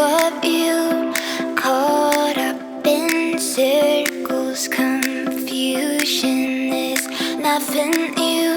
Of you caught up in circles. Confusion is nothing new.